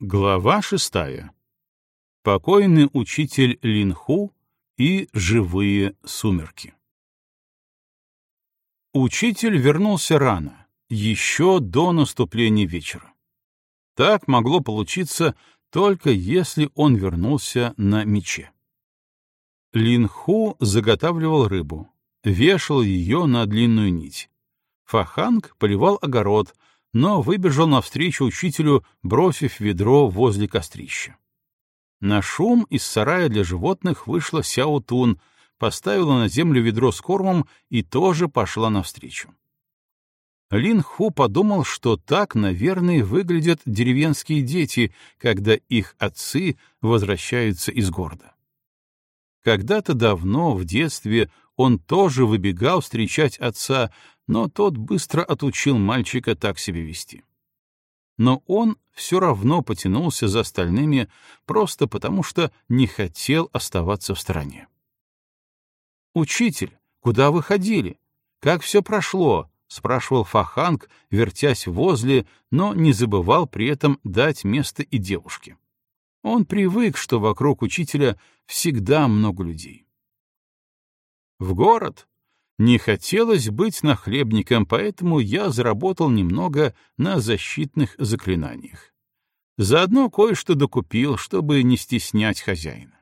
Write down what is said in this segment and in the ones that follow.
Глава шестая. Покойный учитель Линху и живые сумерки. Учитель вернулся рано, еще до наступления вечера. Так могло получиться только если он вернулся на мече. Линху заготавливал рыбу, вешал ее на длинную нить. Фаханг поливал огород, но выбежал навстречу учителю, бросив ведро возле кострища. На шум из сарая для животных вышла Сяо Тун, поставила на землю ведро с кормом и тоже пошла навстречу. Лин Ху подумал, что так, наверное, выглядят деревенские дети, когда их отцы возвращаются из города. Когда-то давно, в детстве, он тоже выбегал встречать отца, но тот быстро отучил мальчика так себя вести. Но он все равно потянулся за остальными просто потому, что не хотел оставаться в стороне. «Учитель, куда вы ходили? Как все прошло?» — спрашивал Фаханг, вертясь возле, но не забывал при этом дать место и девушке. Он привык, что вокруг учителя всегда много людей. «В город», не хотелось быть нахлебником, поэтому я заработал немного на защитных заклинаниях. Заодно кое-что докупил, чтобы не стеснять хозяина.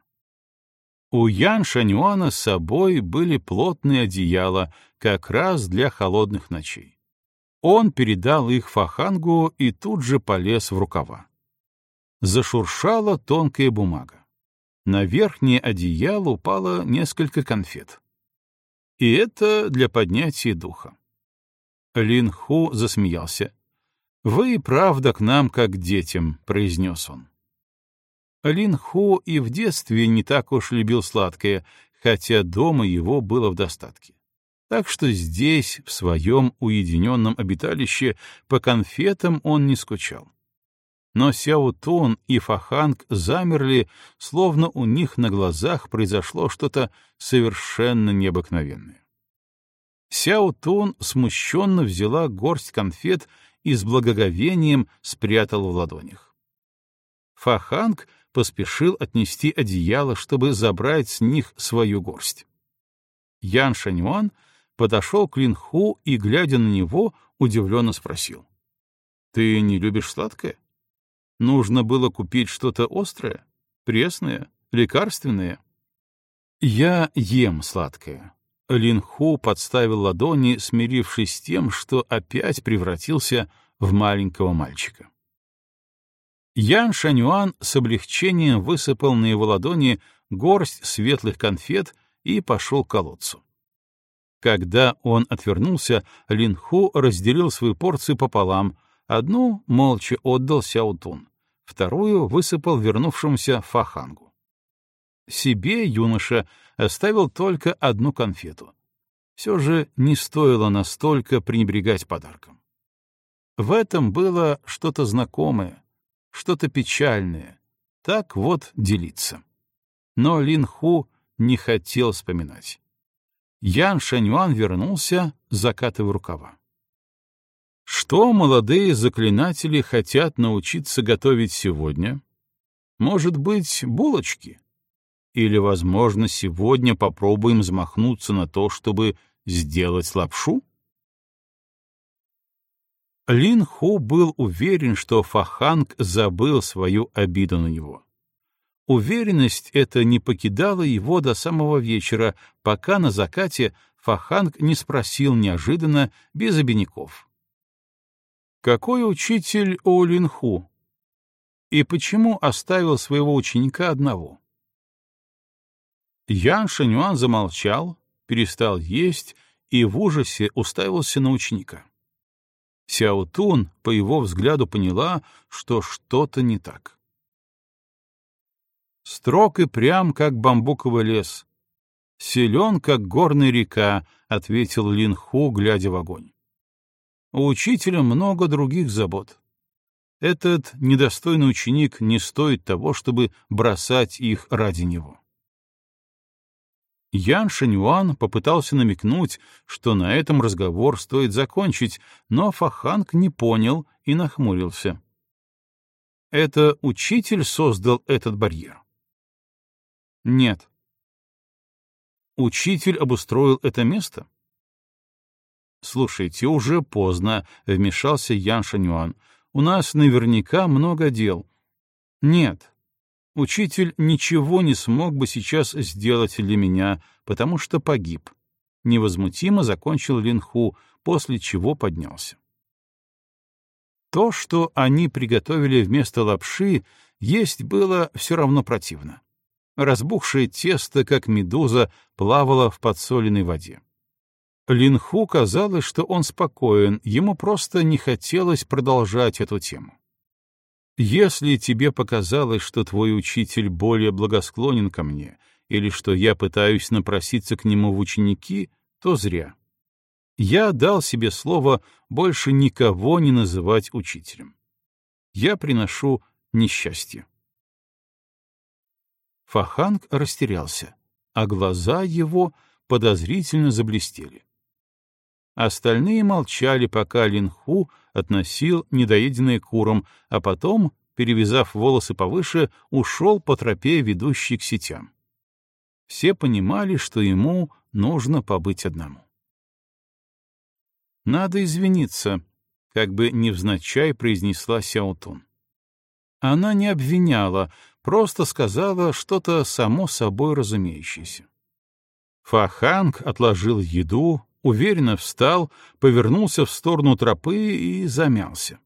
У Ян Шанюана с собой были плотные одеяла, как раз для холодных ночей. Он передал их Фахангу и тут же полез в рукава. Зашуршала тонкая бумага. На верхнее одеяло упало несколько конфет. И это для поднятия духа. Лин Ху засмеялся. «Вы и правда к нам как детям», — произнес он. Лин Ху и в детстве не так уж любил сладкое, хотя дома его было в достатке. Так что здесь, в своем уединенном обиталище, по конфетам он не скучал но Сяо Тун и Фаханг замерли, словно у них на глазах произошло что-то совершенно необыкновенное. Сяо Тун смущенно взяла горсть конфет и с благоговением спрятала в ладонях. Фаханг поспешил отнести одеяло, чтобы забрать с них свою горсть. Ян Шаньюан подошел к Линху и, глядя на него, удивленно спросил. — Ты не любишь сладкое? Нужно было купить что-то острое, пресное, лекарственное. Я ем сладкое. Линху подставил ладони, смирившись с тем, что опять превратился в маленького мальчика. Ян Шанюан с облегчением высыпал на его ладони горсть светлых конфет и пошел к колодцу. Когда он отвернулся, Линху разделил свою порцию пополам, Одну молча отдал Сяутун, вторую высыпал вернувшемуся Фахангу. Себе юноша оставил только одну конфету. Все же не стоило настолько пренебрегать подарком. В этом было что-то знакомое, что-то печальное. Так вот делиться. Но Лин Ху не хотел вспоминать. Ян Шаньюан вернулся, закатывая рукава. Что молодые заклинатели хотят научиться готовить сегодня? Может быть, булочки? Или, возможно, сегодня попробуем замахнуться на то, чтобы сделать лапшу? Лин Ху был уверен, что Фаханг забыл свою обиду на него. Уверенность эта не покидала его до самого вечера, пока на закате Фаханг не спросил неожиданно, без обиняков. Какой учитель у Линху? И почему оставил своего ученика одного? Ян Шанюан замолчал, перестал есть и в ужасе уставился на ученика. Сяо Тун по его взгляду поняла, что что-то не так. Строг и прям, как бамбуковый лес. Силен, как горная река, — ответил Лин Ху, глядя в огонь. У учителя много других забот. Этот недостойный ученик не стоит того, чтобы бросать их ради него. Ян Шаньюан попытался намекнуть, что на этом разговор стоит закончить, но Фаханг не понял и нахмурился. Это учитель создал этот барьер? Нет. Учитель обустроил это место? Слушайте, уже поздно, вмешался Ян Шанюан. У нас наверняка много дел. Нет. Учитель ничего не смог бы сейчас сделать для меня, потому что погиб. Невозмутимо закончил Линху, после чего поднялся. То, что они приготовили вместо лапши, есть было все равно противно. Разбухшее тесто, как медуза, плавало в подсоленной воде. Линху казалось, что он спокоен, ему просто не хотелось продолжать эту тему. Если тебе показалось, что твой учитель более благосклонен ко мне, или что я пытаюсь напроситься к нему в ученики, то зря. Я дал себе слово больше никого не называть учителем. Я приношу несчастье. Фаханг растерялся, а глаза его подозрительно заблестели. Остальные молчали, пока Линху относил недоеденное курам, а потом, перевязав волосы повыше, ушел по тропе, ведущей к сетям. Все понимали, что ему нужно побыть одному. «Надо извиниться», — как бы невзначай произнесла Сяотун. Она не обвиняла, просто сказала что-то само собой разумеющееся. Фаханг отложил еду, уверенно встал, повернулся в сторону тропы и замялся.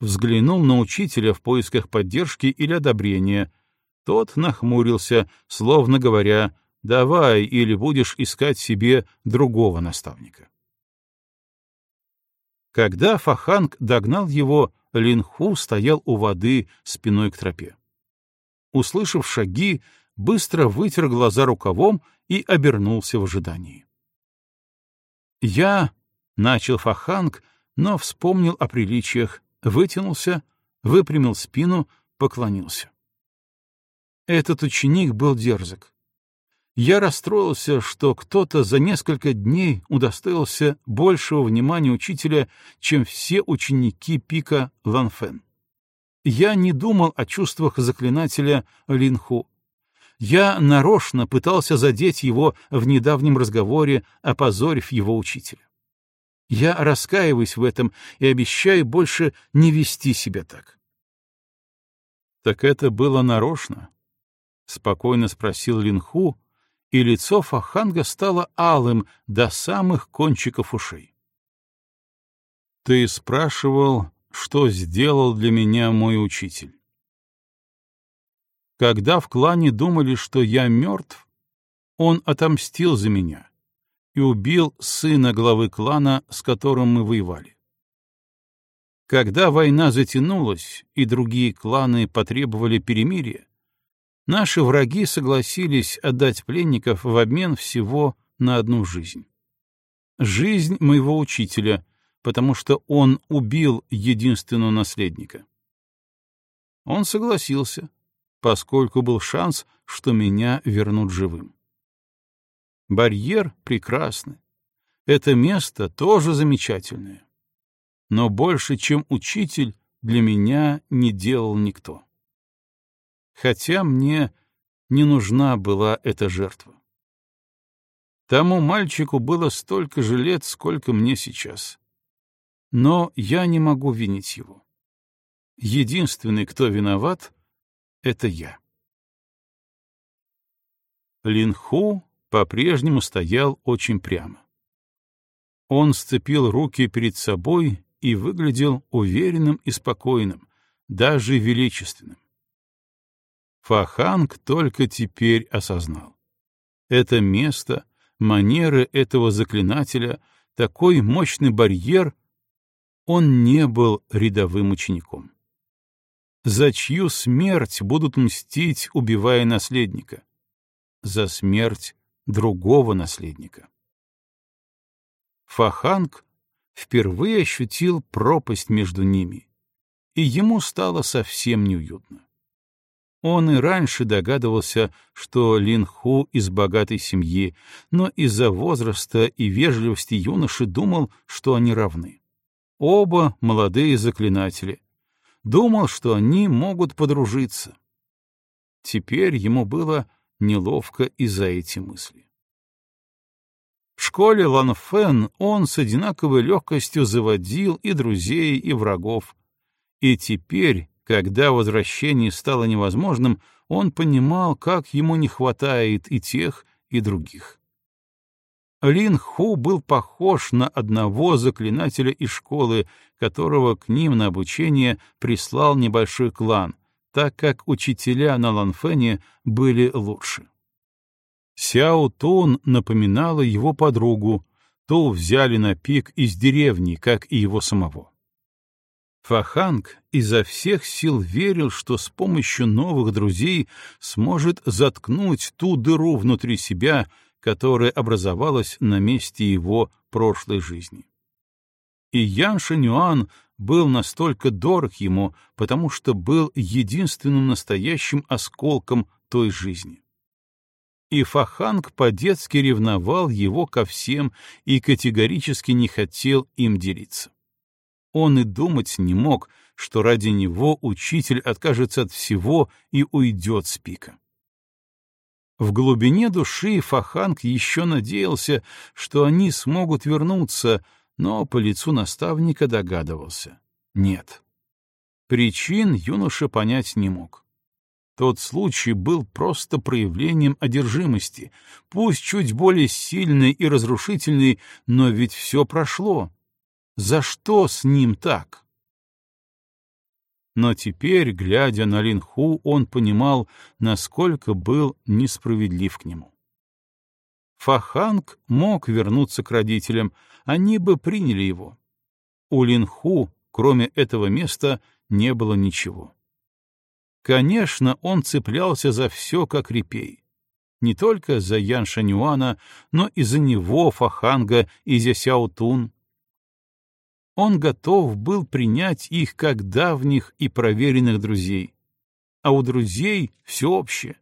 Взглянул на учителя в поисках поддержки или одобрения. Тот нахмурился, словно говоря, «давай, или будешь искать себе другого наставника». Когда Фаханг догнал его, Линху стоял у воды спиной к тропе услышав шаги, быстро вытер глаза рукавом и обернулся в ожидании. «Я...» — начал Фаханг, но вспомнил о приличиях, вытянулся, выпрямил спину, поклонился. Этот ученик был дерзок. Я расстроился, что кто-то за несколько дней удостоился большего внимания учителя, чем все ученики пика Ланфен. Я не думал о чувствах заклинателя Линху. Я нарочно пытался задеть его в недавнем разговоре, опозорив его учителя. Я раскаиваюсь в этом и обещаю больше не вести себя так. Так это было нарочно? спокойно спросил Линху, и лицо Фаханга стало алым до самых кончиков ушей. Ты спрашивал, что сделал для меня мой учитель. Когда в клане думали, что я мертв, он отомстил за меня и убил сына главы клана, с которым мы воевали. Когда война затянулась и другие кланы потребовали перемирия, наши враги согласились отдать пленников в обмен всего на одну жизнь. Жизнь моего учителя, потому что он убил единственного наследника. Он согласился, поскольку был шанс, что меня вернут живым. Барьер прекрасный. Это место тоже замечательное. Но больше, чем учитель, для меня не делал никто. Хотя мне не нужна была эта жертва. Тому мальчику было столько же лет, сколько мне сейчас. Но я не могу винить его. Единственный, кто виноват, — это я. Линху по-прежнему стоял очень прямо. Он сцепил руки перед собой и выглядел уверенным и спокойным, даже величественным. Фаханг только теперь осознал. Это место, манеры этого заклинателя, такой мощный барьер — он не был рядовым учеником. За чью смерть будут мстить, убивая наследника? За смерть другого наследника. Фаханг впервые ощутил пропасть между ними, и ему стало совсем неуютно. Он и раньше догадывался, что Линху из богатой семьи, но из-за возраста и вежливости юноши думал, что они равны. Оба молодые заклинатели. Думал, что они могут подружиться. Теперь ему было неловко из-за эти мысли. В школе Ланфен он с одинаковой легкостью заводил и друзей, и врагов. И теперь, когда возвращение стало невозможным, он понимал, как ему не хватает и тех, и других. Лин Ху был похож на одного заклинателя из школы, которого к ним на обучение прислал небольшой клан, так как учителя на Ланфене были лучше. Сяо Тун напоминала его подругу, то взяли на пик из деревни, как и его самого. Фаханг изо всех сил верил, что с помощью новых друзей сможет заткнуть ту дыру внутри себя, которая образовалась на месте его прошлой жизни. И Ян Шанюан был настолько дорог ему, потому что был единственным настоящим осколком той жизни и Фаханг по-детски ревновал его ко всем и категорически не хотел им делиться. Он и думать не мог, что ради него учитель откажется от всего и уйдет с пика. В глубине души Фаханг еще надеялся, что они смогут вернуться, но по лицу наставника догадывался — нет. Причин юноша понять не мог. Тот случай был просто проявлением одержимости, пусть чуть более сильный и разрушительный, но ведь все прошло. За что с ним так? Но теперь, глядя на Линху, он понимал, насколько был несправедлив к нему. Фаханг мог вернуться к родителям, они бы приняли его. У Линху, кроме этого места, не было ничего. Конечно, он цеплялся за все, как репей. Не только за Ян Шанюана, но и за него, Фаханга и Зясяутун. Он готов был принять их как давних и проверенных друзей. А у друзей все общее.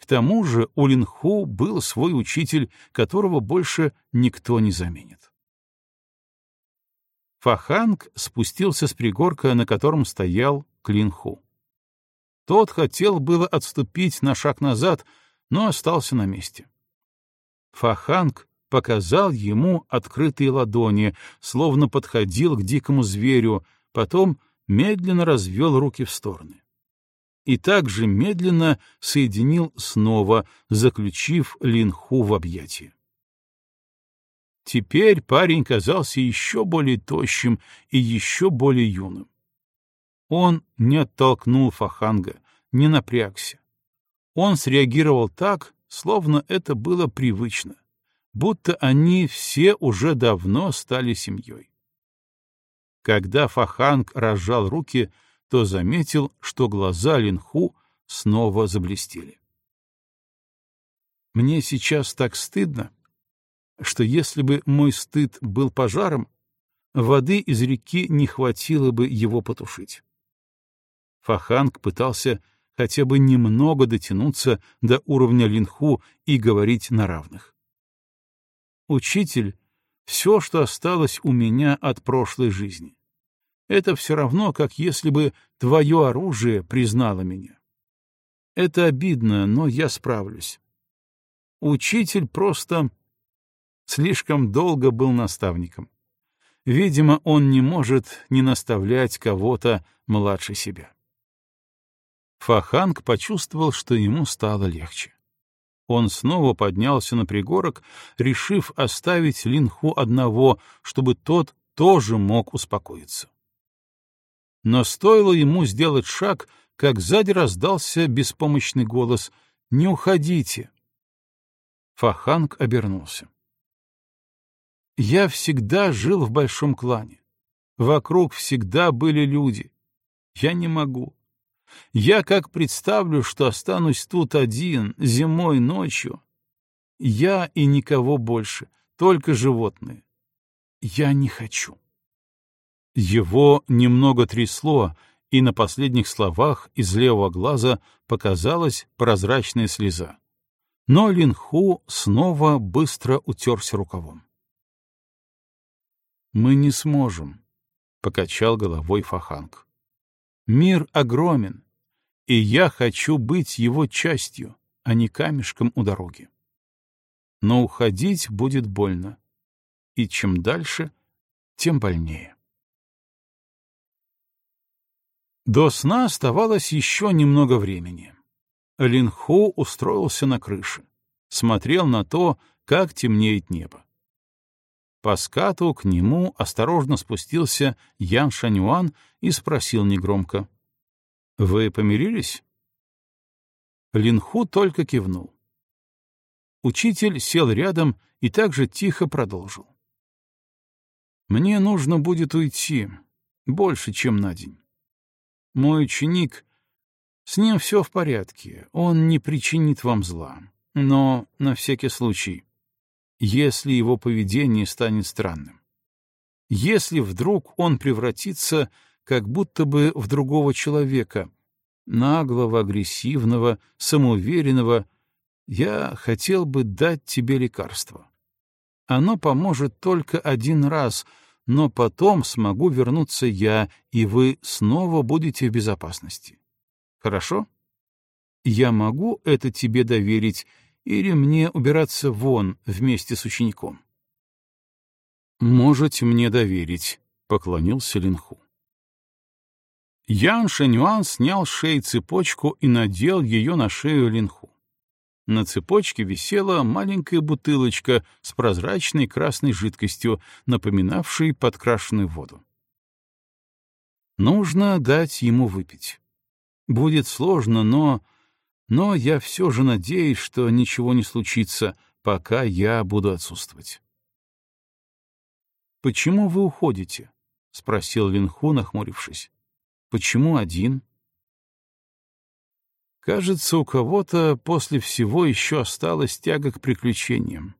К тому же у Линху был свой учитель, которого больше никто не заменит. Фаханг спустился с пригорка, на котором стоял Клинху. Тот хотел было отступить на шаг назад, но остался на месте. Фаханг показал ему открытые ладони, словно подходил к дикому зверю, потом медленно развел руки в стороны. И также медленно соединил снова, заключив Линху в объятия. Теперь парень казался еще более тощим и еще более юным. Он не оттолкнул Фаханга, не напрягся. Он среагировал так, словно это было привычно, будто они все уже давно стали семьей. Когда Фаханг разжал руки, то заметил, что глаза Линху снова заблестели. Мне сейчас так стыдно, что если бы мой стыд был пожаром, воды из реки не хватило бы его потушить. Фаханг пытался хотя бы немного дотянуться до уровня линху и говорить на равных. Учитель — все, что осталось у меня от прошлой жизни. Это все равно, как если бы твое оружие признало меня. Это обидно, но я справлюсь. Учитель просто слишком долго был наставником. Видимо, он не может не наставлять кого-то младше себя. Фаханг почувствовал, что ему стало легче. Он снова поднялся на пригорок, решив оставить Линху одного, чтобы тот тоже мог успокоиться. Но стоило ему сделать шаг, как сзади раздался беспомощный голос «Не уходите!». Фаханг обернулся. «Я всегда жил в большом клане. Вокруг всегда были люди. Я не могу. Я как представлю, что останусь тут один, зимой, ночью. Я и никого больше, только животные. Я не хочу. Его немного трясло, и на последних словах из левого глаза показалась прозрачная слеза. Но Линху снова быстро утерся рукавом. «Мы не сможем», — покачал головой Фаханг. Мир огромен, и я хочу быть его частью, а не камешком у дороги. Но уходить будет больно, и чем дальше, тем больнее. До сна оставалось еще немного времени. Линху устроился на крыше, смотрел на то, как темнеет небо. По скату к нему осторожно спустился Ян Шанюан и спросил негромко. — Вы помирились? Линху только кивнул. Учитель сел рядом и также тихо продолжил. «Мне нужно будет уйти, больше, чем на день. Мой ученик, с ним все в порядке, он не причинит вам зла, но на всякий случай если его поведение станет странным. Если вдруг он превратится как будто бы в другого человека, наглого, агрессивного, самоуверенного, я хотел бы дать тебе лекарство. Оно поможет только один раз, но потом смогу вернуться я, и вы снова будете в безопасности. Хорошо? Я могу это тебе доверить, или мне убираться вон вместе с учеником? «Можете мне доверить», — поклонился Линху. Ян Шэньюан снял с шеи цепочку и надел ее на шею Линху. На цепочке висела маленькая бутылочка с прозрачной красной жидкостью, напоминавшей подкрашенную воду. Нужно дать ему выпить. Будет сложно, но но я все же надеюсь, что ничего не случится, пока я буду отсутствовать. «Почему вы уходите?» — спросил Линху, нахмурившись. «Почему один?» Кажется, у кого-то после всего еще осталась тяга к приключениям.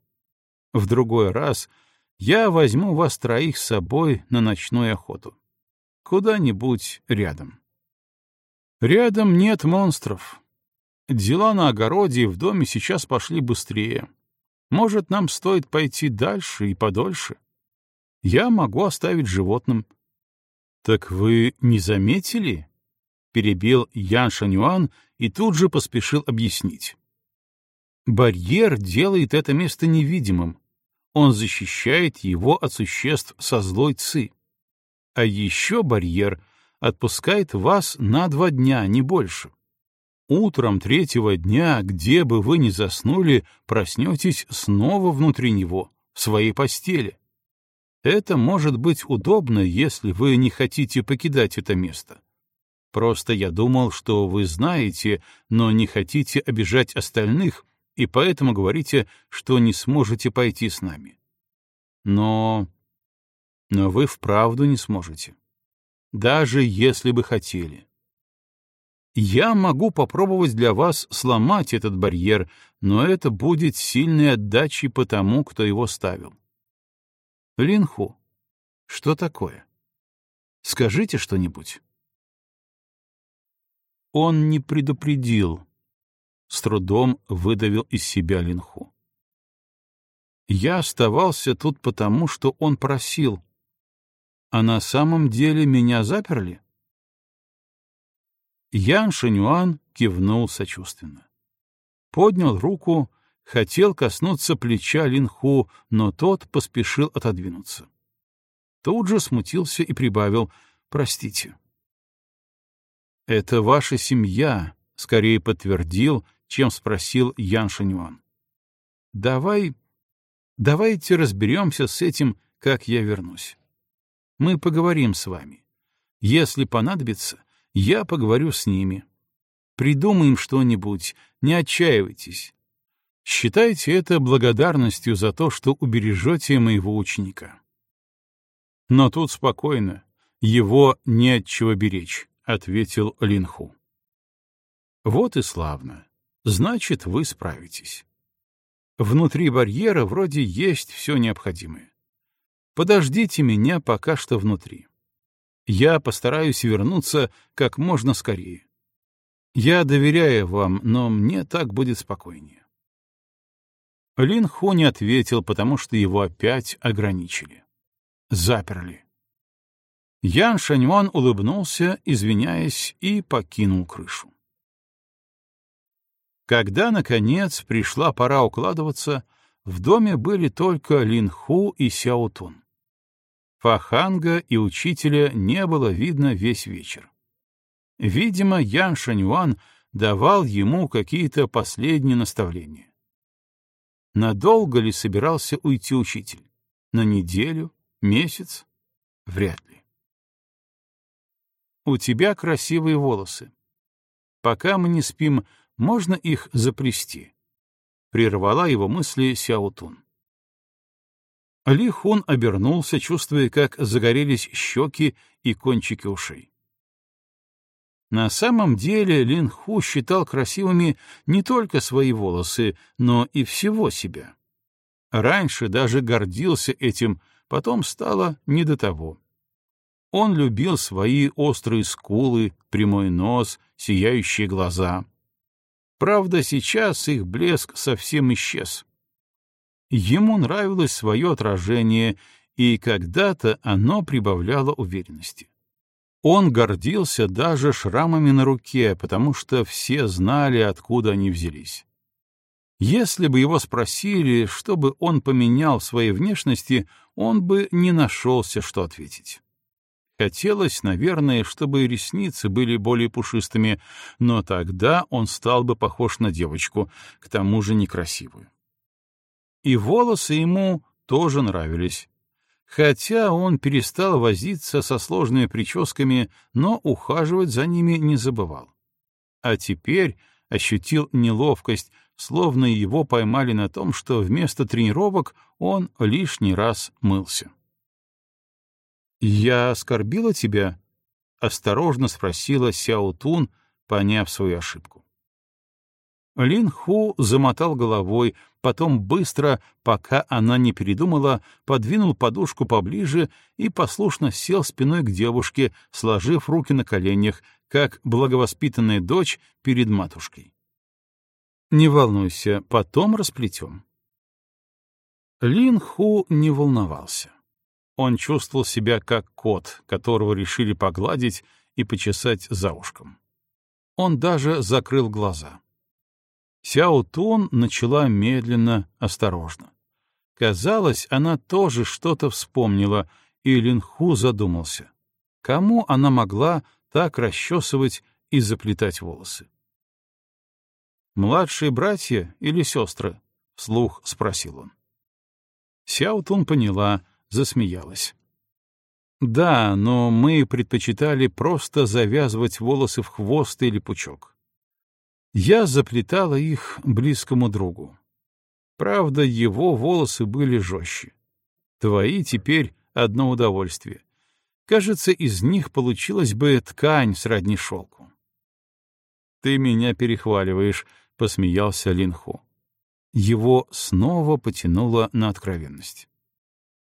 В другой раз я возьму вас троих с собой на ночную охоту. Куда-нибудь рядом. Рядом нет монстров, Дела на огороде и в доме сейчас пошли быстрее. Может, нам стоит пойти дальше и подольше? Я могу оставить животным. — Так вы не заметили? — перебил Ян Шанюан и тут же поспешил объяснить. Барьер делает это место невидимым. Он защищает его от существ со злой ци. А еще барьер отпускает вас на два дня, не больше. Утром третьего дня, где бы вы ни заснули, проснетесь снова внутри него, в своей постели. Это может быть удобно, если вы не хотите покидать это место. Просто я думал, что вы знаете, но не хотите обижать остальных, и поэтому говорите, что не сможете пойти с нами. Но... Но вы вправду не сможете. Даже если бы хотели. Я могу попробовать для вас сломать этот барьер, но это будет сильной отдачей по тому, кто его ставил. Линху, что такое? Скажите что-нибудь. Он не предупредил. С трудом выдавил из себя Линху. Я оставался тут потому, что он просил. А на самом деле меня заперли? Ян Шинюан кивнул сочувственно. Поднял руку, хотел коснуться плеча Линху, но тот поспешил отодвинуться. Тут же смутился и прибавил «Простите». «Это ваша семья», — скорее подтвердил, чем спросил Ян Шинюан. «Давай, давайте разберемся с этим, как я вернусь. Мы поговорим с вами. Если понадобится, я поговорю с ними. Придумаем что-нибудь, не отчаивайтесь. Считайте это благодарностью за то, что убережете моего ученика. Но тут спокойно, его не от чего беречь, — ответил Линху. Вот и славно. Значит, вы справитесь. Внутри барьера вроде есть все необходимое. Подождите меня пока что внутри. Я постараюсь вернуться как можно скорее. Я доверяю вам, но мне так будет спокойнее. Лин Хо не ответил, потому что его опять ограничили. Заперли. Ян Шаньван улыбнулся, извиняясь, и покинул крышу. Когда, наконец, пришла пора укладываться, в доме были только Лин Ху и Сяо Тун. Фаханга и учителя не было видно весь вечер. Видимо, Ян Шаньюан давал ему какие-то последние наставления. Надолго ли собирался уйти учитель? На неделю? Месяц? Вряд ли. «У тебя красивые волосы. Пока мы не спим, можно их заплести?» Прервала его мысли Сяотун. Ли Хун обернулся, чувствуя, как загорелись щеки и кончики ушей. На самом деле Лин Ху считал красивыми не только свои волосы, но и всего себя. Раньше даже гордился этим, потом стало не до того. Он любил свои острые скулы, прямой нос, сияющие глаза. Правда, сейчас их блеск совсем исчез. Ему нравилось свое отражение, и когда-то оно прибавляло уверенности. Он гордился даже шрамами на руке, потому что все знали, откуда они взялись. Если бы его спросили, что бы он поменял в своей внешности, он бы не нашелся, что ответить. Хотелось, наверное, чтобы ресницы были более пушистыми, но тогда он стал бы похож на девочку, к тому же некрасивую. И волосы ему тоже нравились, Хотя он перестал возиться со сложными прическами, но ухаживать за ними не забывал. А теперь ощутил неловкость, словно его поймали на том, что вместо тренировок он лишний раз мылся. «Я оскорбила тебя?» — осторожно спросила Сяо Тун, поняв свою ошибку. Лин Ху замотал головой, потом быстро, пока она не передумала, подвинул подушку поближе и послушно сел спиной к девушке, сложив руки на коленях, как благовоспитанная дочь перед матушкой. «Не волнуйся, потом расплетем». Лин Ху не волновался. Он чувствовал себя как кот, которого решили погладить и почесать за ушком. Он даже закрыл глаза. Сяо Тун начала медленно, осторожно. Казалось, она тоже что-то вспомнила, и Линху задумался. Кому она могла так расчесывать и заплетать волосы? «Младшие братья или сестры?» — вслух спросил он. Сяо Тун поняла, засмеялась. «Да, но мы предпочитали просто завязывать волосы в хвост или пучок. Я заплетала их близкому другу. Правда, его волосы были жестче. Твои теперь одно удовольствие. Кажется, из них получилась бы ткань сродни шелку. «Ты меня перехваливаешь», — посмеялся Линху. Его снова потянуло на откровенность.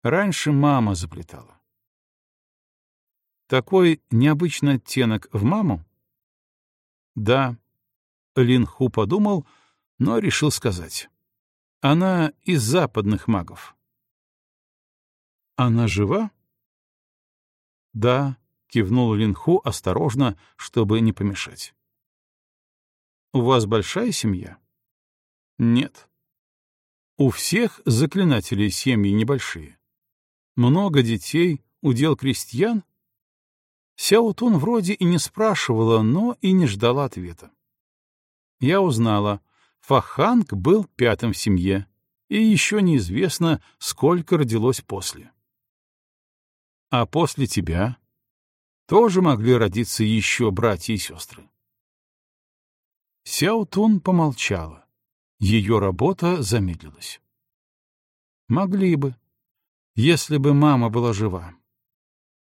Раньше мама заплетала. Такой необычный оттенок в маму? Да, Лин Ху подумал, но решил сказать. Она из западных магов. Она жива? Да, кивнул Лин Ху осторожно, чтобы не помешать. У вас большая семья? Нет. У всех заклинателей семьи небольшие. Много детей, удел крестьян? Сяо Тун вроде и не спрашивала, но и не ждала ответа я узнала, Фаханг был пятым в семье, и еще неизвестно, сколько родилось после. А после тебя тоже могли родиться еще братья и сестры. Сяо Тун помолчала. Ее работа замедлилась. Могли бы, если бы мама была жива.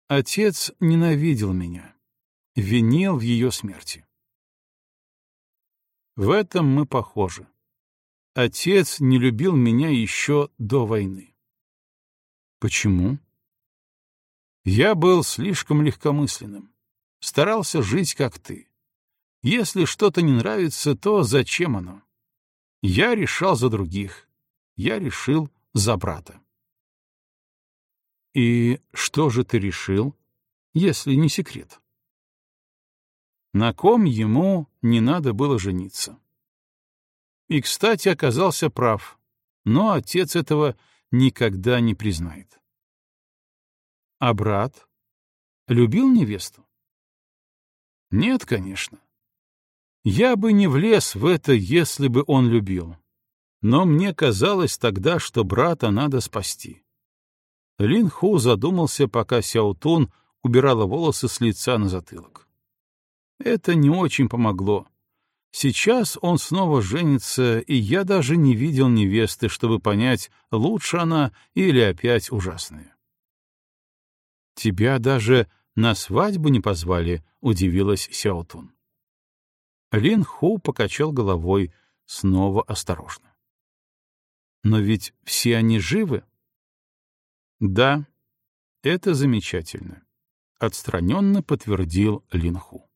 Отец ненавидел меня, винил в ее смерти. В этом мы похожи. Отец не любил меня еще до войны. Почему? Я был слишком легкомысленным. Старался жить, как ты. Если что-то не нравится, то зачем оно? Я решал за других. Я решил за брата. И что же ты решил? если не секрет? На ком ему не надо было жениться? И, кстати, оказался прав, но отец этого никогда не признает. А брат любил невесту? Нет, конечно. Я бы не влез в это, если бы он любил. Но мне казалось тогда, что брата надо спасти. Лин Ху задумался, пока Сяутун убирала волосы с лица на затылок. Это не очень помогло. Сейчас он снова женится, и я даже не видел невесты, чтобы понять, лучше она или опять ужасная. «Тебя даже на свадьбу не позвали?» — удивилась Сяотун. Лин Ху покачал головой, снова осторожно. «Но ведь все они живы?» «Да, это замечательно», — отстраненно подтвердил Лин Ху.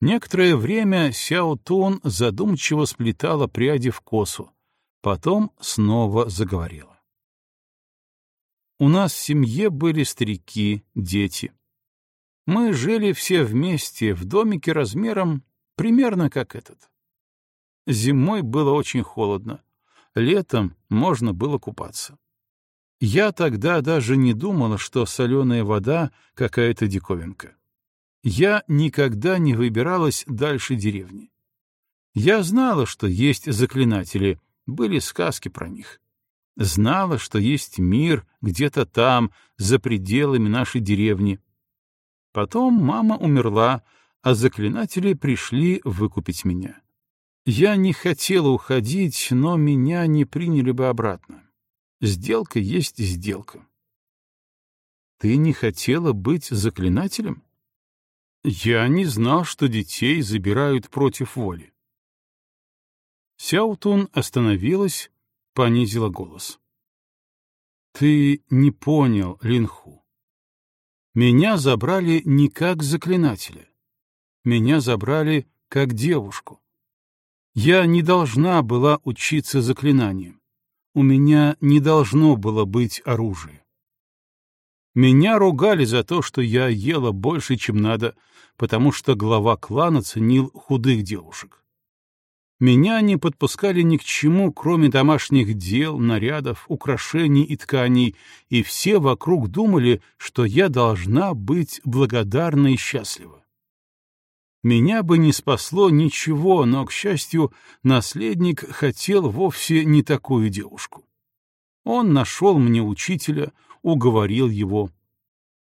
Некоторое время Сяо Тун задумчиво сплетала пряди в косу, потом снова заговорила. У нас в семье были старики, дети. Мы жили все вместе в домике размером примерно как этот. Зимой было очень холодно, летом можно было купаться. Я тогда даже не думала, что соленая вода — какая-то диковинка я никогда не выбиралась дальше деревни. Я знала, что есть заклинатели, были сказки про них. Знала, что есть мир где-то там, за пределами нашей деревни. Потом мама умерла, а заклинатели пришли выкупить меня. Я не хотела уходить, но меня не приняли бы обратно. Сделка есть сделка. Ты не хотела быть заклинателем? Я не знал, что детей забирают против воли. Сяутун остановилась, понизила голос. Ты не понял, Линху. Меня забрали не как заклинателя. Меня забрали как девушку. Я не должна была учиться заклинаниям. У меня не должно было быть оружия. Меня ругали за то, что я ела больше, чем надо, потому что глава клана ценил худых девушек. Меня не подпускали ни к чему, кроме домашних дел, нарядов, украшений и тканей, и все вокруг думали, что я должна быть благодарна и счастлива. Меня бы не спасло ничего, но, к счастью, наследник хотел вовсе не такую девушку. Он нашел мне учителя, уговорил его.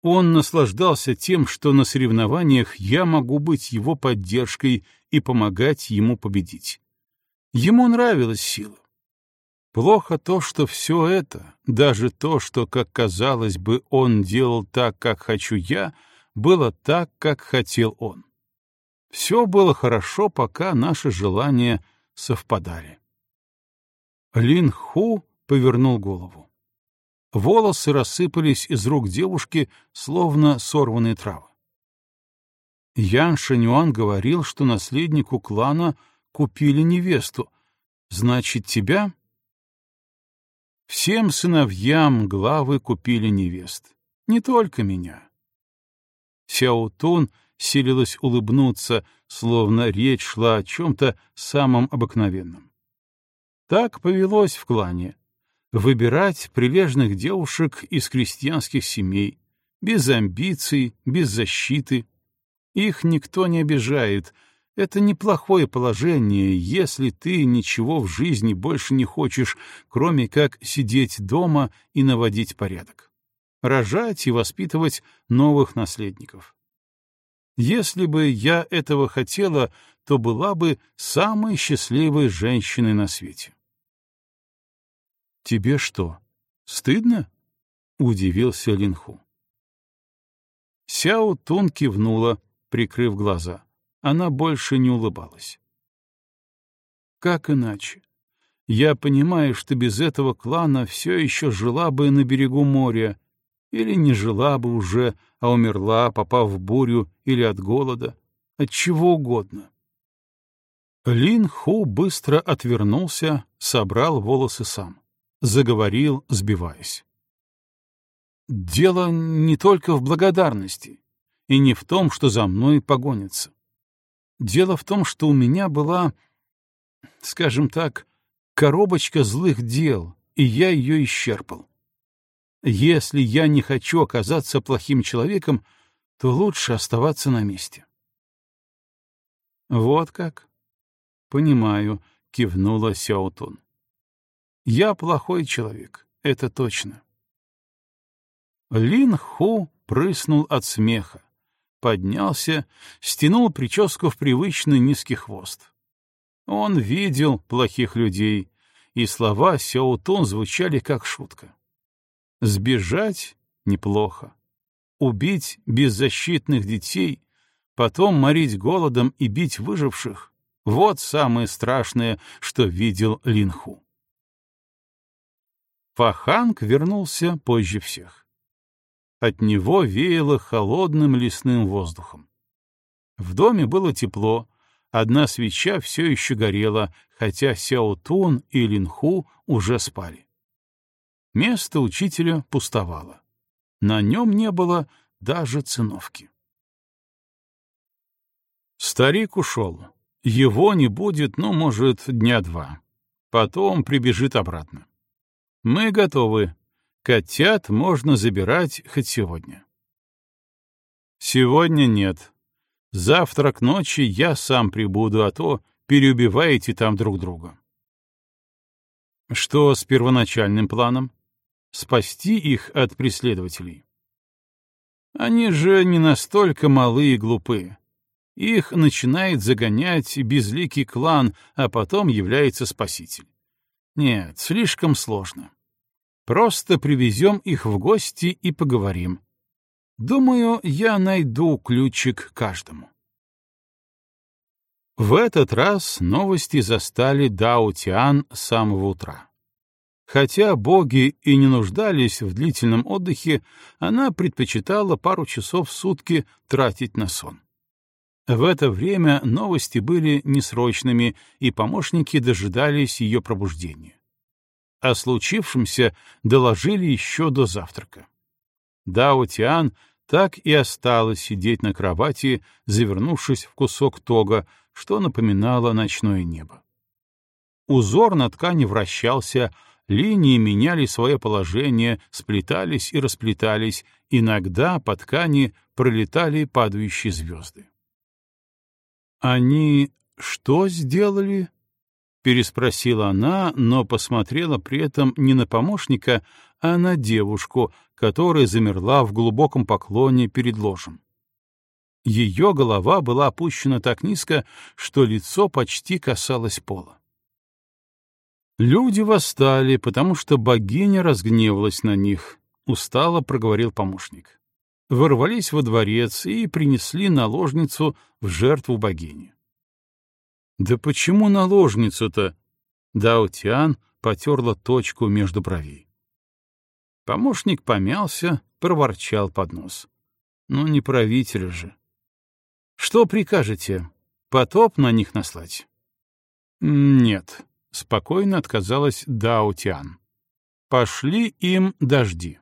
Он наслаждался тем, что на соревнованиях я могу быть его поддержкой и помогать ему победить. Ему нравилась сила. Плохо то, что все это, даже то, что, как казалось бы, он делал так, как хочу я, было так, как хотел он. Все было хорошо, пока наши желания совпадали. Лин Ху повернул голову. Волосы рассыпались из рук девушки, словно сорванные травы. Ян Шанюан говорил, что наследнику клана купили невесту. Значит, тебя? Всем сыновьям главы купили невест. Не только меня. Сяо Тун силилась улыбнуться, словно речь шла о чем-то самом обыкновенном. Так повелось в клане выбирать прилежных девушек из крестьянских семей, без амбиций, без защиты. Их никто не обижает. Это неплохое положение, если ты ничего в жизни больше не хочешь, кроме как сидеть дома и наводить порядок. Рожать и воспитывать новых наследников. Если бы я этого хотела, то была бы самой счастливой женщиной на свете. «Тебе что, стыдно?» — удивился Линху. Сяо Тун кивнула, прикрыв глаза. Она больше не улыбалась. «Как иначе? Я понимаю, что без этого клана все еще жила бы на берегу моря, или не жила бы уже, а умерла, попав в бурю или от голода, от чего угодно». Лин Ху быстро отвернулся, собрал волосы сам заговорил, сбиваясь. Дело не только в благодарности и не в том, что за мной погонятся. Дело в том, что у меня была, скажем так, коробочка злых дел, и я ее исчерпал. Если я не хочу оказаться плохим человеком, то лучше оставаться на месте. Вот как? Понимаю, кивнула Сяотун. Я плохой человек, это точно. Лин Ху прыснул от смеха, поднялся, стянул прическу в привычный низкий хвост. Он видел плохих людей, и слова Сяотун звучали как шутка. Сбежать — неплохо. Убить беззащитных детей, потом морить голодом и бить выживших — вот самое страшное, что видел Линху. Фаханг вернулся позже всех. От него веяло холодным лесным воздухом. В доме было тепло, одна свеча все еще горела, хотя Сяотун и Линху уже спали. Место учителя пустовало. На нем не было даже циновки. Старик ушел. Его не будет, ну, может, дня два. Потом прибежит обратно. Мы готовы, Котят можно забирать хоть сегодня. Сегодня нет. Завтра к ночи я сам прибуду, а то переубиваете там друг друга. Что с первоначальным планом? Спасти их от преследователей. Они же не настолько малы и глупы. Их начинает загонять безликий клан, а потом является спаситель. Нет, слишком сложно. Просто привезем их в гости и поговорим. Думаю, я найду ключик каждому. В этот раз новости застали Дао Тиан с самого утра. Хотя боги и не нуждались в длительном отдыхе, она предпочитала пару часов в сутки тратить на сон. В это время новости были несрочными, и помощники дожидались ее пробуждения. О случившемся доложили еще до завтрака. Дао Тиан так и осталась сидеть на кровати, завернувшись в кусок тога, что напоминало ночное небо. Узор на ткани вращался, линии меняли свое положение, сплетались и расплетались, иногда по ткани пролетали падающие звезды. «Они что сделали?» — переспросила она, но посмотрела при этом не на помощника, а на девушку, которая замерла в глубоком поклоне перед ложем. Ее голова была опущена так низко, что лицо почти касалось пола. Люди восстали, потому что богиня разгневалась на них, — устало проговорил помощник. Ворвались во дворец и принесли наложницу в жертву богине. Да почему наложницу-то? Даутиан потерла точку между бровей. Помощник помялся, проворчал под нос. Ну, не правитель же. Что прикажете? Потоп на них наслать? Нет, спокойно отказалась Даутиан. Пошли им дожди.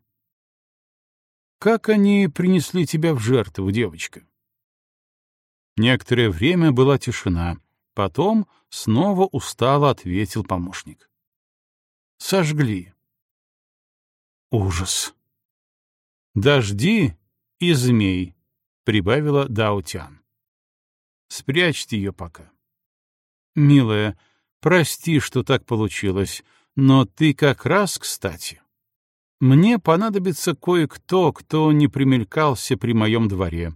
Как они принесли тебя в жертву, девочка? Некоторое время была тишина, Потом снова устало ответил помощник. Сожгли. Ужас. Дожди и змей, прибавила Даутян. Спрячьте ее пока. Милая, прости, что так получилось, но ты как раз кстати. Мне понадобится кое-кто, кто не примелькался при моем дворе.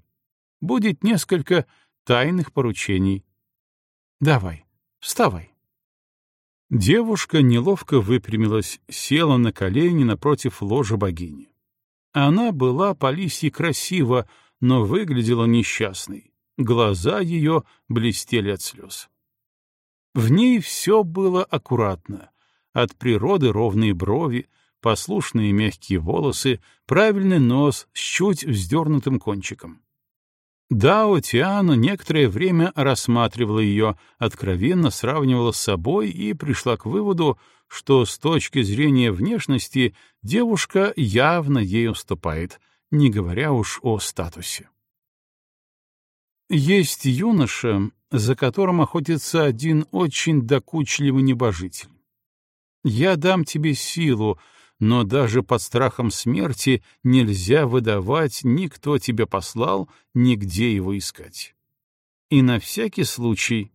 Будет несколько тайных поручений. Давай, вставай. Девушка неловко выпрямилась, села на колени напротив ложа богини. Она была по лисьи красива, но выглядела несчастной. Глаза ее блестели от слез. В ней все было аккуратно. От природы ровные брови, послушные мягкие волосы, правильный нос с чуть вздернутым кончиком. Дао Тиан некоторое время рассматривала ее, откровенно сравнивала с собой и пришла к выводу, что с точки зрения внешности девушка явно ей уступает, не говоря уж о статусе. Есть юноша, за которым охотится один очень докучливый небожитель. Я дам тебе силу, но даже под страхом смерти нельзя выдавать ни кто тебя послал, ни где его искать. И на всякий случай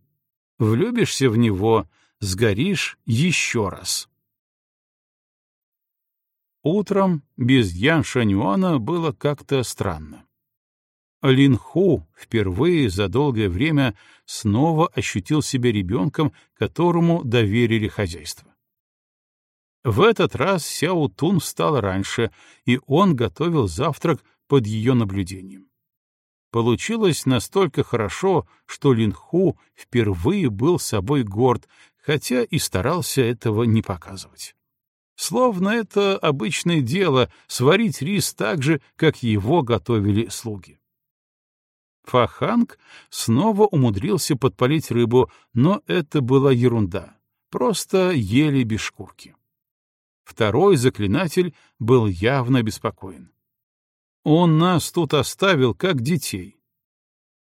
влюбишься в него, сгоришь еще раз. Утром без Ян Шанюана было как-то странно. Лин Ху впервые за долгое время снова ощутил себя ребенком, которому доверили хозяйство. В этот раз Сяо Тун встал раньше, и он готовил завтрак под ее наблюдением. Получилось настолько хорошо, что Линху впервые был собой горд, хотя и старался этого не показывать. Словно это обычное дело — сварить рис так же, как его готовили слуги. Фаханг снова умудрился подпалить рыбу, но это была ерунда. Просто ели без шкурки. Второй заклинатель был явно обеспокоен. Он нас тут оставил, как детей.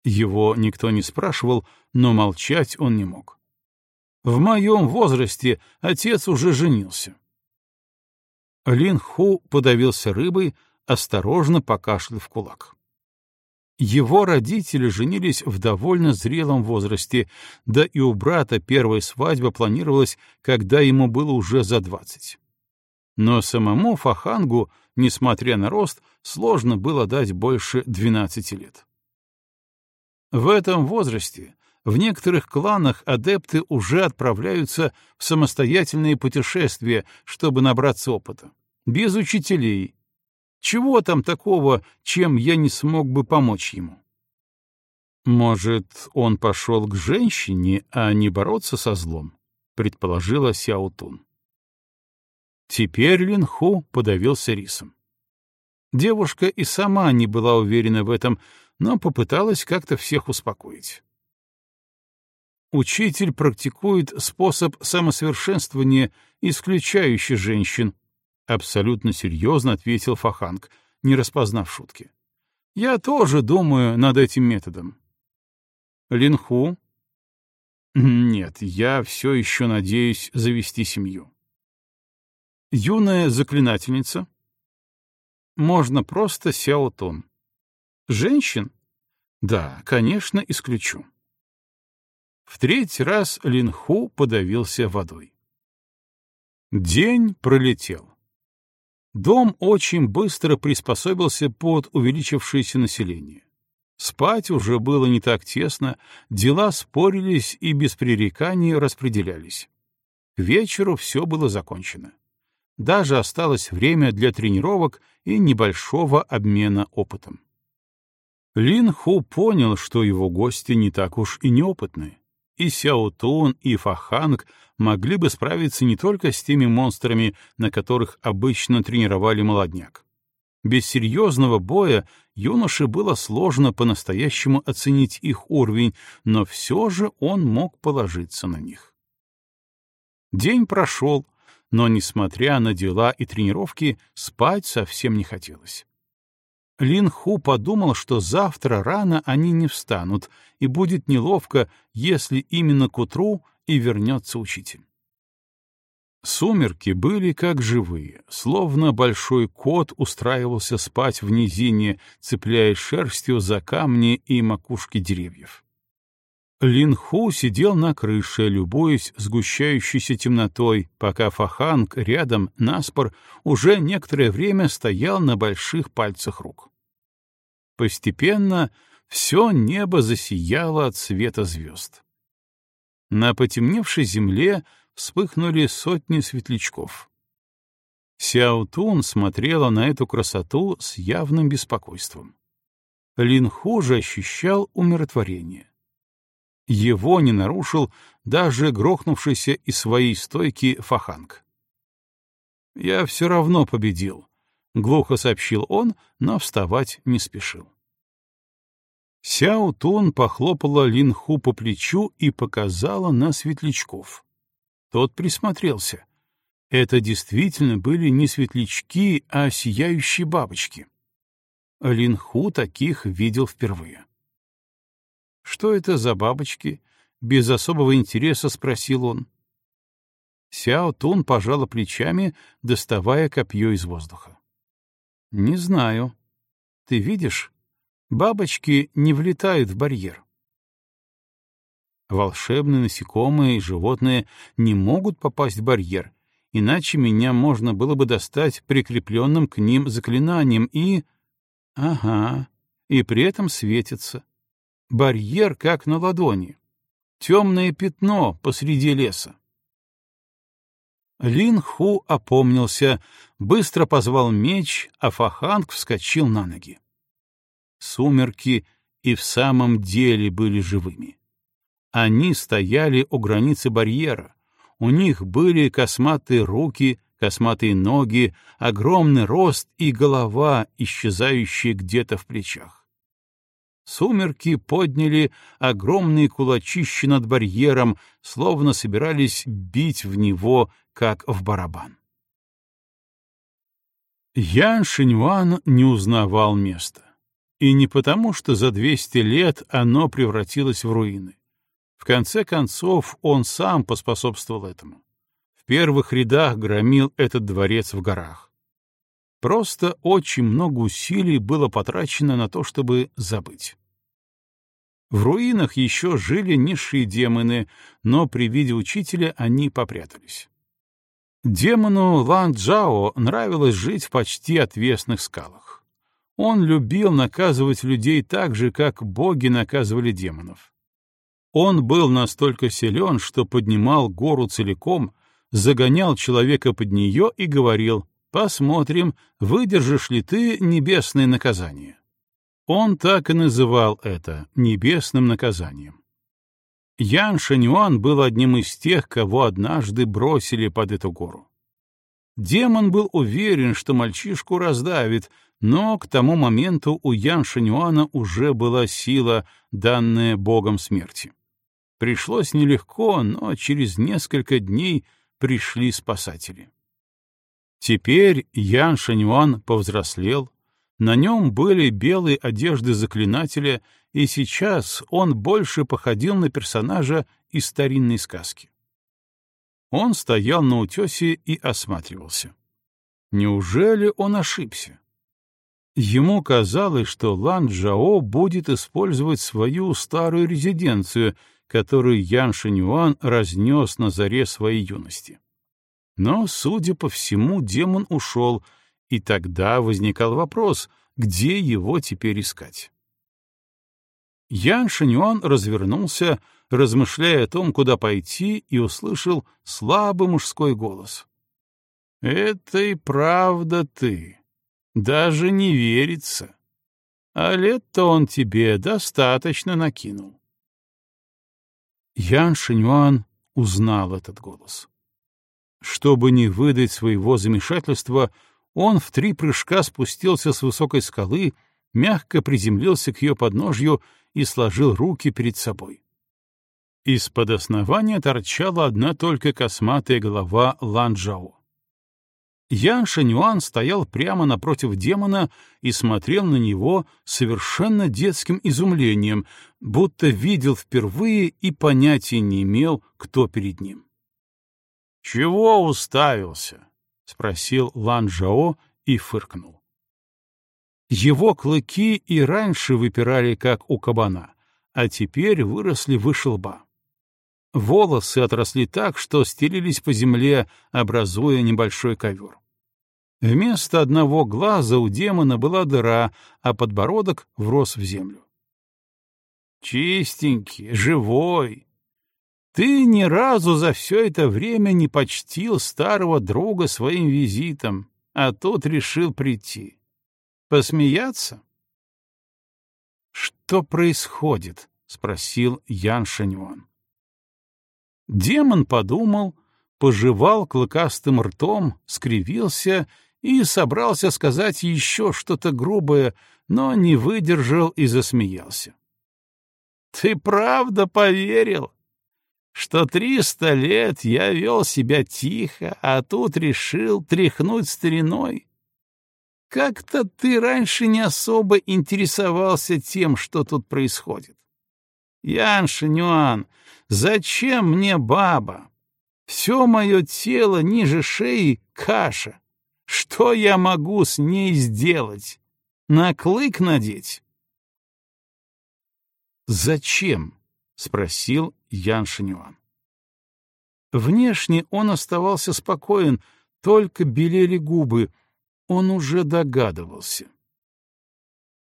Его никто не спрашивал, но молчать он не мог. В моем возрасте отец уже женился. Лин Ху подавился рыбой, осторожно покашлял в кулак. Его родители женились в довольно зрелом возрасте, да и у брата первая свадьба планировалась, когда ему было уже за двадцать. Но самому Фахангу, несмотря на рост, сложно было дать больше 12 лет. В этом возрасте в некоторых кланах адепты уже отправляются в самостоятельные путешествия, чтобы набраться опыта. Без учителей. Чего там такого, чем я не смог бы помочь ему? Может, он пошел к женщине, а не бороться со злом? предположила Сяутун. Теперь Линху подавился рисом. Девушка и сама не была уверена в этом, но попыталась как-то всех успокоить. Учитель практикует способ самосовершенствования, исключающий женщин, абсолютно серьезно ответил Фаханг, не распознав шутки. Я тоже думаю над этим методом. Линху? Нет, я все еще надеюсь завести семью. Юная заклинательница? Можно просто Тун. Женщин? Да, конечно, исключу. В третий раз Линху подавился водой. День пролетел. Дом очень быстро приспособился под увеличившееся население. Спать уже было не так тесно, дела спорились и без пререканий распределялись. К вечеру все было закончено. Даже осталось время для тренировок и небольшого обмена опытом. Лин Ху понял, что его гости не так уж и неопытны. И Сяо Тун, и Фаханг могли бы справиться не только с теми монстрами, на которых обычно тренировали молодняк. Без серьезного боя юноше было сложно по-настоящему оценить их уровень, но все же он мог положиться на них. День прошел, но, несмотря на дела и тренировки, спать совсем не хотелось. Лин Ху подумал, что завтра рано они не встанут, и будет неловко, если именно к утру и вернется учитель. Сумерки были как живые, словно большой кот устраивался спать в низине, цепляясь шерстью за камни и макушки деревьев. Линху сидел на крыше, любуясь сгущающейся темнотой, пока Фаханг рядом, наспор, уже некоторое время стоял на больших пальцах рук. Постепенно все небо засияло от света звезд. На потемневшей земле вспыхнули сотни светлячков. Сяутун смотрела на эту красоту с явным беспокойством. Линху же ощущал умиротворение. Его не нарушил даже грохнувшийся из своей стойки Фаханг. «Я все равно победил», — глухо сообщил он, но вставать не спешил. Сяо Тун похлопала Линху по плечу и показала на светлячков. Тот присмотрелся. Это действительно были не светлячки, а сияющие бабочки. Линху таких видел впервые. «Что это за бабочки?» — без особого интереса спросил он. Сяо Тун пожала плечами, доставая копье из воздуха. «Не знаю. Ты видишь, бабочки не влетают в барьер. Волшебные насекомые и животные не могут попасть в барьер, иначе меня можно было бы достать прикрепленным к ним заклинанием и... Ага, и при этом светится. Барьер как на ладони. Темное пятно посреди леса. Лин Ху опомнился, быстро позвал меч, а Фаханг вскочил на ноги. Сумерки и в самом деле были живыми. Они стояли у границы барьера, у них были косматые руки, косматые ноги, огромный рост и голова, исчезающая где-то в плечах. Сумерки подняли огромные кулачища над барьером, словно собирались бить в него, как в барабан. Ян Шиньюан не узнавал места. И не потому, что за двести лет оно превратилось в руины. В конце концов, он сам поспособствовал этому. В первых рядах громил этот дворец в горах. Просто очень много усилий было потрачено на то, чтобы забыть. В руинах еще жили низшие демоны, но при виде учителя они попрятались. Демону Лан Джао нравилось жить в почти отвесных скалах. Он любил наказывать людей так же, как боги наказывали демонов. Он был настолько силен, что поднимал гору целиком, загонял человека под нее и говорил «Посмотрим, выдержишь ли ты небесное наказание». Он так и называл это небесным наказанием. Ян Шанюан был одним из тех, кого однажды бросили под эту гору. Демон был уверен, что мальчишку раздавит, но к тому моменту у Ян Шанюана уже была сила, данная богом смерти. Пришлось нелегко, но через несколько дней пришли спасатели. Теперь Ян Шанюан повзрослел, на нем были белые одежды заклинателя, и сейчас он больше походил на персонажа из старинной сказки. Он стоял на утесе и осматривался. Неужели он ошибся? Ему казалось, что Лан Джао будет использовать свою старую резиденцию, которую Ян Шинюан разнес на заре своей юности. Но, судя по всему, демон ушел, и тогда возникал вопрос, где его теперь искать. Ян Шинюан развернулся, размышляя о том, куда пойти, и услышал слабый мужской голос. «Это и правда ты. Даже не верится. А лет-то он тебе достаточно накинул». Ян Шинюан узнал этот голос. Чтобы не выдать своего замешательства, он в три прыжка спустился с высокой скалы, мягко приземлился к ее подножью и сложил руки перед собой. Из-под основания торчала одна только косматая голова Ланжао. Ян Шанюан стоял прямо напротив демона и смотрел на него совершенно детским изумлением, будто видел впервые и понятия не имел, кто перед ним. «Чего уставился?» — спросил Лан Жао и фыркнул. Его клыки и раньше выпирали, как у кабана, а теперь выросли выше лба. Волосы отросли так, что стелились по земле, образуя небольшой ковер. Вместо одного глаза у демона была дыра, а подбородок врос в землю. «Чистенький, живой, ты ни разу за все это время не почтил старого друга своим визитом, а тот решил прийти. Посмеяться? «Что происходит?» — спросил Ян Шаньон. Демон подумал, пожевал клыкастым ртом, скривился и собрался сказать еще что-то грубое, но не выдержал и засмеялся. Ты правда поверил, что триста лет я вел себя тихо, а тут решил тряхнуть стариной? Как-то ты раньше не особо интересовался тем, что тут происходит. Ян Шинюан, зачем мне баба? Все мое тело ниже шеи — каша. Что я могу с ней сделать? На клык надеть? «Зачем?» — спросил Ян Шинюан. Внешне он оставался спокоен, только белели губы. Он уже догадывался.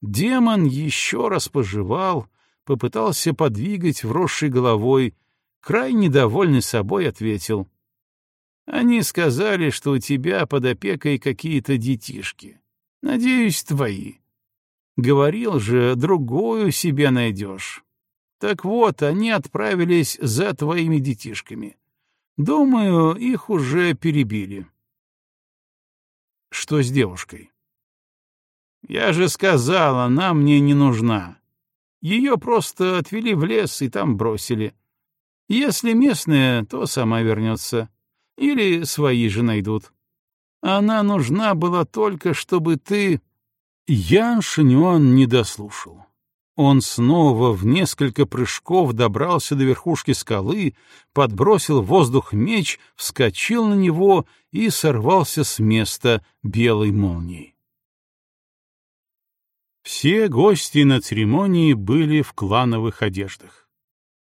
Демон еще раз пожевал, попытался подвигать вросшей головой, крайне довольный собой ответил. «Они сказали, что у тебя под опекой какие-то детишки. Надеюсь, твои. Говорил же, другую себе найдешь. Так вот, они отправились за твоими детишками. Думаю, их уже перебили. Что с девушкой? Я же сказал, она мне не нужна. Ее просто отвели в лес и там бросили. Если местная, то сама вернется. Или свои же найдут. Она нужна была только, чтобы ты... Ян Шинюан не дослушал. Он снова в несколько прыжков добрался до верхушки скалы, подбросил в воздух меч, вскочил на него и сорвался с места белой молнией. Все гости на церемонии были в клановых одеждах.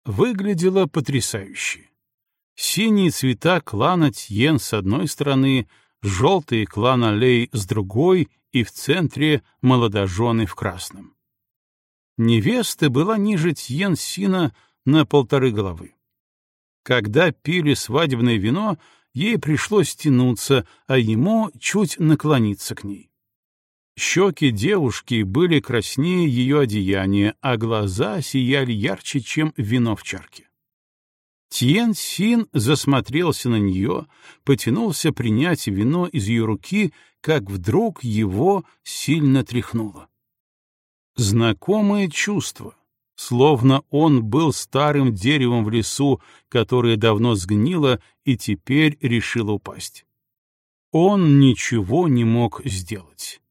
Выглядело потрясающе. Синие цвета клана Тьен с одной стороны, желтые клана Лей с другой и в центре молодожены в красном. Невеста была ниже Тьен Сина на полторы головы. Когда пили свадебное вино, ей пришлось тянуться, а ему чуть наклониться к ней. Щеки девушки были краснее ее одеяния, а глаза сияли ярче, чем вино в чарке. Тьен Син засмотрелся на нее, потянулся принять вино из ее руки, как вдруг его сильно тряхнуло. Знакомое чувство, словно он был старым деревом в лесу, которое давно сгнило и теперь решило упасть. Он ничего не мог сделать.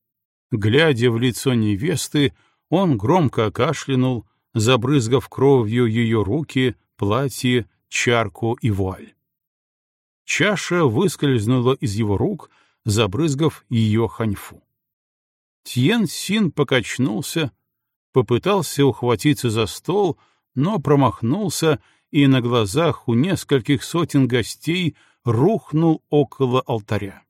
Глядя в лицо невесты, он громко кашлянул, забрызгав кровью ее руки, платье, чарку и вуаль. Чаша выскользнула из его рук, забрызгав ее ханьфу. Тьен Син покачнулся, попытался ухватиться за стол, но промахнулся и на глазах у нескольких сотен гостей рухнул около алтаря.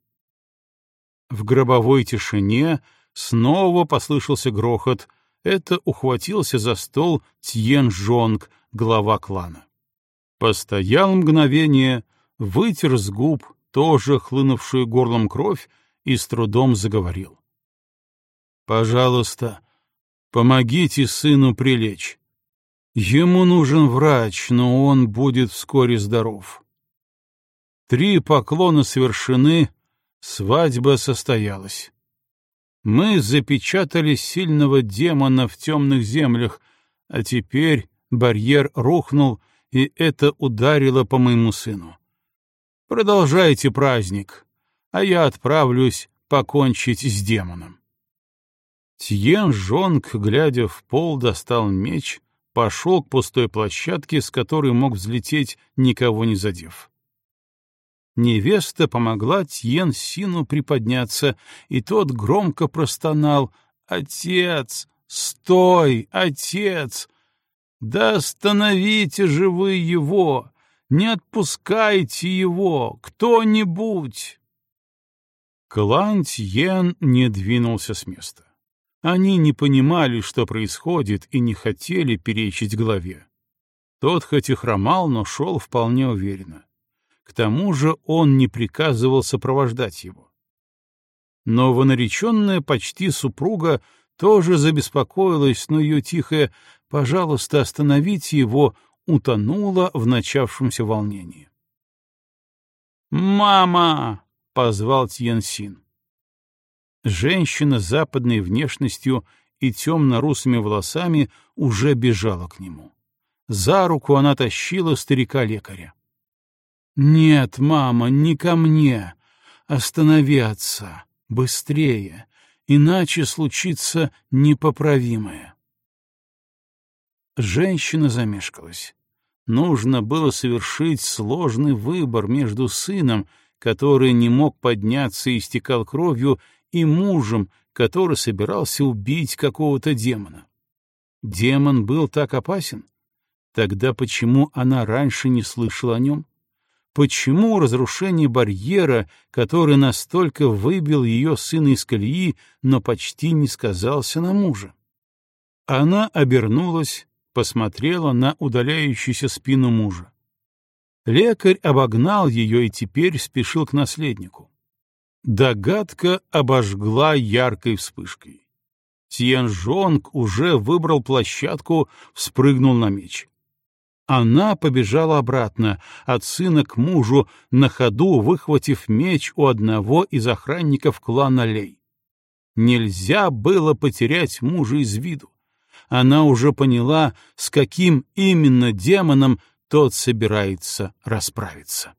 В гробовой тишине снова послышался грохот. Это ухватился за стол Тьен Жонг, глава клана. Постоял мгновение, вытер с губ тоже хлынувшую горлом кровь и с трудом заговорил. «Пожалуйста, помогите сыну прилечь. Ему нужен врач, но он будет вскоре здоров». Три поклона совершены, свадьба состоялась. Мы запечатали сильного демона в темных землях, а теперь барьер рухнул, и это ударило по моему сыну. Продолжайте праздник, а я отправлюсь покончить с демоном. Тьен Жонг, глядя в пол, достал меч, пошел к пустой площадке, с которой мог взлететь, никого не задев. Невеста помогла Тьен Сину приподняться, и тот громко простонал «Отец! Стой, отец! Да остановите же вы его! Не отпускайте его! Кто-нибудь!» Клан Тьен не двинулся с места. Они не понимали, что происходит, и не хотели перечить главе. Тот хоть и хромал, но шел вполне уверенно. К тому же он не приказывал сопровождать его. Новонареченная почти супруга тоже забеспокоилась, но ее тихое «пожалуйста, остановите его» утонула в начавшемся волнении. «Мама!» — позвал Тьенсин. Женщина с западной внешностью и темно-русыми волосами уже бежала к нему. За руку она тащила старика-лекаря. «Нет, мама, не ко мне. Останови. Быстрее. Иначе случится непоправимое». Женщина замешкалась. Нужно было совершить сложный выбор между сыном, который не мог подняться и истекал кровью, и мужем, который собирался убить какого-то демона. Демон был так опасен? Тогда почему она раньше не слышала о нем? Почему разрушение барьера, который настолько выбил ее сына из колеи, но почти не сказался на мужа? Она обернулась, посмотрела на удаляющуюся спину мужа. Лекарь обогнал ее и теперь спешил к наследнику. Догадка обожгла яркой вспышкой. Тьянжонг уже выбрал площадку, спрыгнул на меч. Она побежала обратно, от сына к мужу, на ходу выхватив меч у одного из охранников клана Лей. Нельзя было потерять мужа из виду. Она уже поняла, с каким именно демоном тот собирается расправиться.